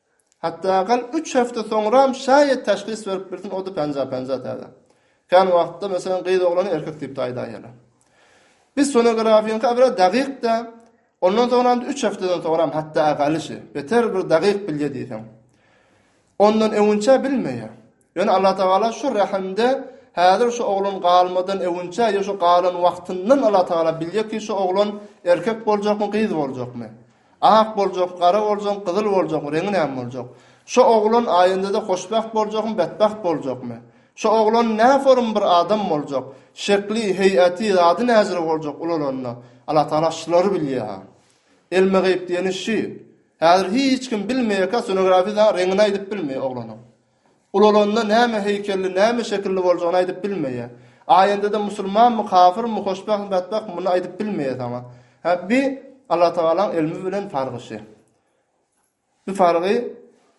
Hatda gan üç hepde soňram şaýat teşhis berip bilsin ody panja panja täze. Kän wagtda meselem gyz oglany erkek diýip de aýdaýýarlar. Biz sonografyňky abra dagykda ondan soňram üç hepdeden soňram hatda galyşy beter bir dagyk bilýä diýseň. Ondan öňünçä bilmeýä. Ýöne Allatagala şu rehimde häzir şu oglan galmadan öwünçä ýa şu galan wagtyndan Allatagala biljek ki şu oglan erkek boljakmy gyz boljakmy. Ak boljak gara boljak gyzyl boljakmy reňi näme boljak. Şu oglan aýyndada hoşbagt boljakmy betbagt boljakmy. Şu oglan nä forum bir adam boljak. Şekli heýäti zady näjre boljak ulalanda. Allatagala şulary bilýä ha. Elme gyp diýeni şü. Häzir hiç kim bilmeýä ka sonografi da reňini aýdyp bilmeýä oglanyň. Ulalanda näme heýkelli, näme şekilli boljagyny aýdyp bilmeýä. Aýanda-da musulmanmy, kafyrmy, hoşbahmy, betbahmy muny aýdyp bilmeýä saňa. Hä bi Allatagalaň ylmy bilen pargyşy. Bi pargy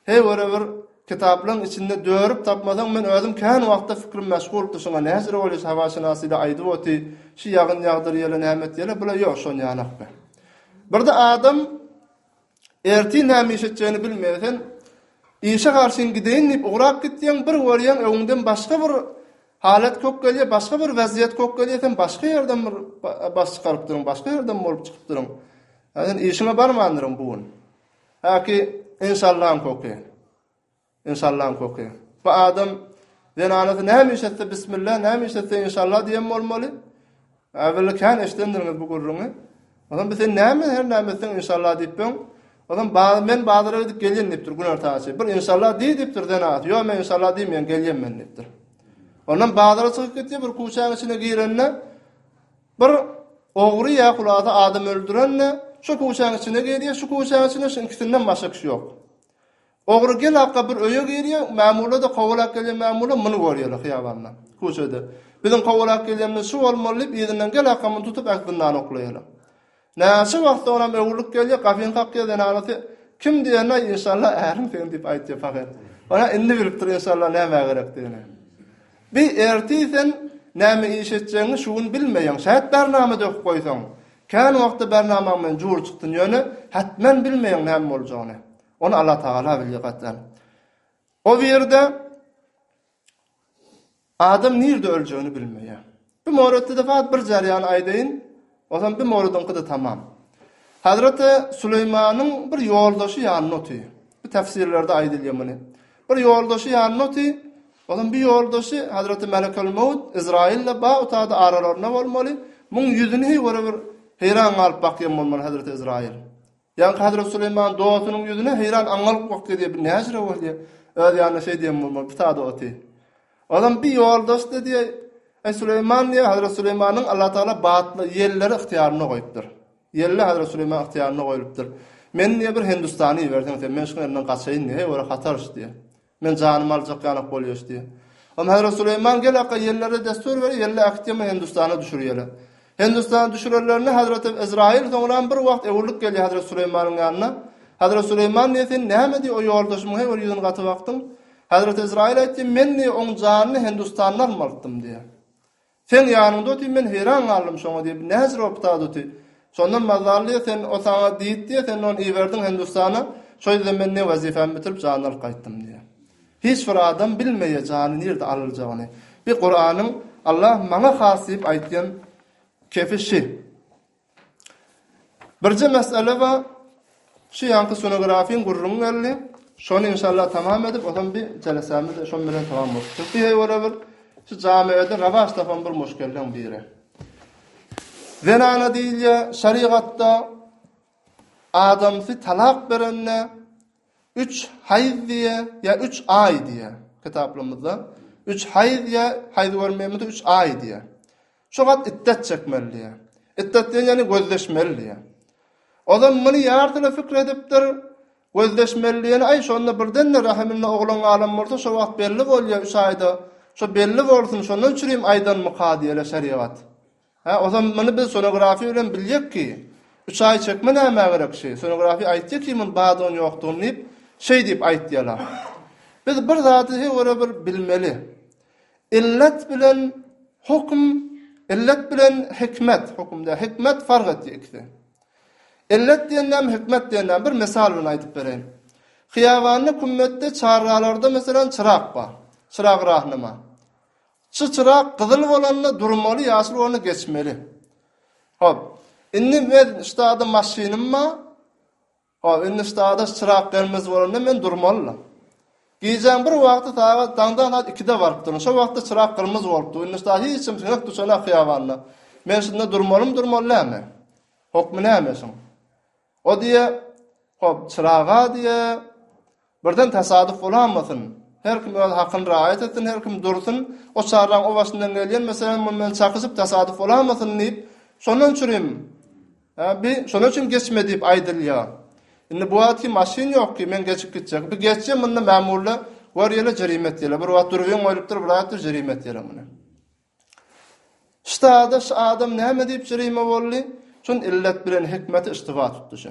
he göre bir kitaplaň içinde dörüp tapmasaň men özüm kän wagtda fikrim meşguldy şuňa näjire bolýas hawaşynasy-da aýdyp oty şi ýagyn ýagdyr ýele nämet ýele bula ýok şon ýanakda. Birde adam Ertir näme iş etjegini bilmeýär. Sen işe garşyň gideýin diýip ugrap gitýäň, bir görýäň öňüňden başga bir halat kök gelýär, başga bir wezziýet kök gelýär, sen başga ýerden bir baş çykaryp duruň, başga ýerden bolup çykyp duruň. Sen işiňe barmandyryň bu gün. Häki, enşallahyň köki. Inşallaň köki. Bu adam zenanasy näme iş etse bismillah, näme iş etse inşallah diýen bolmaly. Äweli kän eşidendirňiz bu gürrüňi. Ondan biz sen näme her näme etseň inşallah diýip ben. Ondan bazar men bazara gidip gelýän diýipdir gün ortasy. Bir inşallah diý diýipdir zenanasy. Ýok men inşallah diýmeýän gelýän men diýipdir. Ondan bazara çykyp gitdi bir kuşaň içine girende bir ogry ýa kulada adam öldürende şu kuşaň içine girdi, şu kuşaň içine şu ikisinden başga kişi ýok. Ogry gel akga bir öýe girýä, Mämula-da kowalap gelýä Mämula muny görýäle hyýabanda, küçede. Biziň kowalap gelýämiz şu bolmaly diýip yzyndan gel akga muny tutup äht zyndana oklaýalar. Näçe wagt soňram öwrülip gelýä, gapyny kakýa zenanasy, Kim diýenä inşallah äriň seň diýip aýtýa pahyr. Onä indi bilipdir inşallah nämä gerekdigini. Bi ertir sen näme iş etjegiňi şu gün bilmeýäň. Şäht bernama döküp goýsaň, kän wagtda bernamaň bilen jur çykdyn ýöne hätmen bilmeýäň näme boljagyny. Ony Allah Tagala bilýär gaçan. O ýerde adam nirde öljegini bilmeýär. Bu mowretde faqat bir jarýany aýdaýyn. Ozan bu mowredyňkyda tamam. Hazreti Süleýmanyň bir ýoldaşy ýanynda oty. Bu täfsirlerde aýdylýar muny. Bir ýoldaşy ýanynda oty. Ozan bu ýoldaşy Hazreti Melekül Mowt Izraýylla ba otada aralarynda bolmaly. Muň ýüzüni heý görüp bir heýran galyp bakýan bolmaly Hazreti Izraýyl. Ýaňky Hezret Süleýman dostunyň ýüzüne heýran aňňalyk bokup gezýär, bu näjir owal diýýär. Öz ýanyna şeý diýen bolmaly, pitada oty. Ozam bir ýoldaşda diýýär, Eý Süleýman diýýär, Hezret Süleýmanyň Allatagala batly ýelleri ygtyýaryna goýupdyr. Ýeller Hezret Süleýmanyň ygtyýaryna goýlupdyr. Meni diýýär bir Hindistana iberseň sen, men şu ýerden gaçaýyn diýýär, heý ora hatar iş diýýär. Men janymy aljak ýalak bolýaç diýen. Ol Hezret Suleýman gel aka ýellere dessur ber ýelle akdýama Hindistana düşür ýele. Hindistana düşürenlerinde Hezret Ezraýyl soňram bir wagt öwrülip gelýär Hezret Suleýmanyň ýanyna. Hezret Suleýman diýýär sen näme diý o ýoldaşymyň heý bir ýüzüni gaty bakdyň. Hezret Ezraýyl aýtdy men diýýär oň janyny Hindistanda almalydym diýýär. Seň ýanyňda otyn men heýran galdym şoňa diýip Näzir opda duty. Şondan mazaly diýe sen o saňa diýit diýe sen ony iberdiň Hindustana şo ýerde men ne wazifämi bitirip jany alyp gaýtdym diýe. Hiç bir adam bilmeýe jany nirde alyljagyny. Bir Kuranyň Allah maňa has diýip aýtýan kefi şi. Birje mesele ba şu ýanky sonografin gürrüňi geldi. Şony inşallah tamam edip, ozan bi jelesämiz şon bilen tamam bolsun. Çünki heý ora bir şu jamiýede rawaç tapan bir muşkelleň biri. Zenana diýilýä şerigatda adamsy talak berende üç haýz diýä ýa üç aý diýä kitaplarymyzda. Üç haýz ýa haýz görmeýmizde üç aý diýä. Şu gat iddet çekmeli diýýär. Iddet diýen ýagny gözleşmeli diýýär. Ozam muny ýarsylar pikir edipdir, gözleşmeli diýeni, aý, şonda birden-de rahiminde oglan galan bolsa, şo wagt belli bolýar, üç aýda, şo belli bolsun, şondan üçinem aýdanmyka diýerler şerigat. Hä, ozam muny biz sonografiýa bilen biljek ki, üç aý çekme nämä gerek şi, sonografiýa aýtýar ki, muny badygyny ýokdugyny diýip, şeý diýip aýtýarlar. Biz bir zady he görä bir bilmeli. Illet bilen hukm, illet bilen hikmet, hukm däl, hikmet fark etýär ikisi. Illet diýendämi, hikmet diýendämi bir mysal bilen aýdyp bereýin. Hyýabanda kümmetde çarralarda meselem çyrak bar. Çyragy rahnama. Şu çyrak gyzyl bolanda durmaly, ýaşyl bolanda geçmeli. Hop. Indi men şu maşynym bar. Hop, indi stadaş çyrak gelmez bolanda men durmaly-la. Gijäň bir wagty sagat daňdan sagat ikide baryp durdum. Şo wagtda çyrak gyrmyzy bolupdy. Indi stadaş hiç kim siňek düşen-ä hyýabanda. Men şunda durmalym-durmaly näme? Hokmy näme şuň? O diýýär, Hop, çyraga diýýär, Birden tasadyf bolammasyn? Her kim öz hakyny raýat etsin, her kim dursun, o çarraň o başyndan gelýän meselem mundan çakyşyp tasadyf bolammasyn diýip, şondan üçünim, hä, bi, şonuň üçin geçme diýip aýdylýar. Indi bu wagt ki maşyn ýok ki, men geçip gitjek. Bi geçse munda mämurla, gör ýele jerime etýärler. Bir wagt durubem goýlupdyr, bir aýtdyr jerime etýärler muny. Ştada şu adam näme diýip jerime boldy? Şun illet bilen hikmeti yştyba tutdy şu.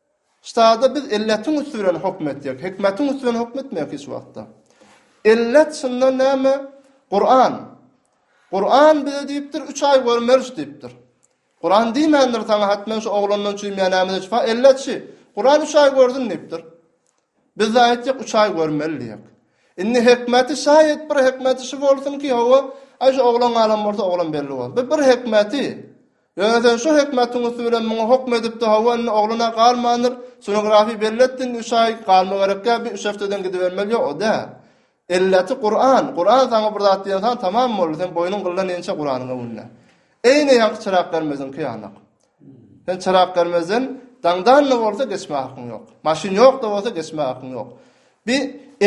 Ştada biz illetin üsti bilen hokm etjek, hikmetin üsti bilen hokm etmejek hiç wagtda. Illet şunda näme? Kuran. Kuran bize diýipdir, üç aý görmeriş diýipdir. Kuran diýmändir saňa hat men şu oglandan çüýmýän näme şifa illet şi. Kuran üç aý gördün diýipdir. Biz de aýtjak üç aý görmeli diýek. Indi hikmeti şaýet bir hikmeti şu bolsun ki, hawa, aý şu oglan galan bolsa oglan belli bol. Bu bir hikmeti. Ýönekeýje şu hikmetiň üsti bilen muňa hukm edipdi, hawa, indi oglan-a galmandyr, sonografiýa belletdi, indi üç aý galma gerekkä, bi üç hepdeden gidibermeli, ýok, o däl. Illeti Kuran, Kuran saňa bir zat diýensoň, tamam boldy, sen boýnuň gylyna neýinçe Kuranyň öňünde. Eýni ýaňky Çyrakgermeziňki ýanak. Sen Çyrakgermezden daňdan-da bolsa geçmäge hakyň ýok. Maşyn ýok-da bolsa geçmäge hakyň ýok. Bi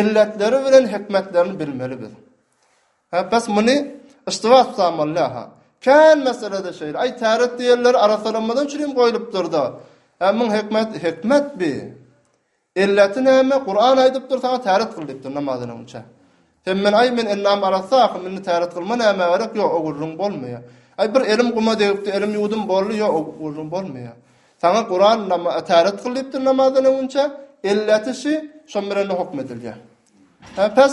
illetleri bilen hikmetlerini bilmeli biz. Hä bes muny yştyba atsaň bolýa-ha. Kän meselede şeýle. Aý täret diýenleri arassalanmadan üçin hem goýlupdyr-da. Hä muň hikmeti, hikmet bi. Illeti näme? Kuran aýdypdyr saňa täret kyl diýipdir namazynyň üçin. Sen men aý men ennam arassa aky indi täret kylma näme gerek ýok o gürrüň bolmaýar. Aý bir elim guma degipdi elim ýuwdum boldy ýok o gürrüň bolmaýar. Saňa Kuran nama täret kyl diýipdir namazynyň üçin. Illeti şi şoň bilen-de hukm edilýär. Hä pes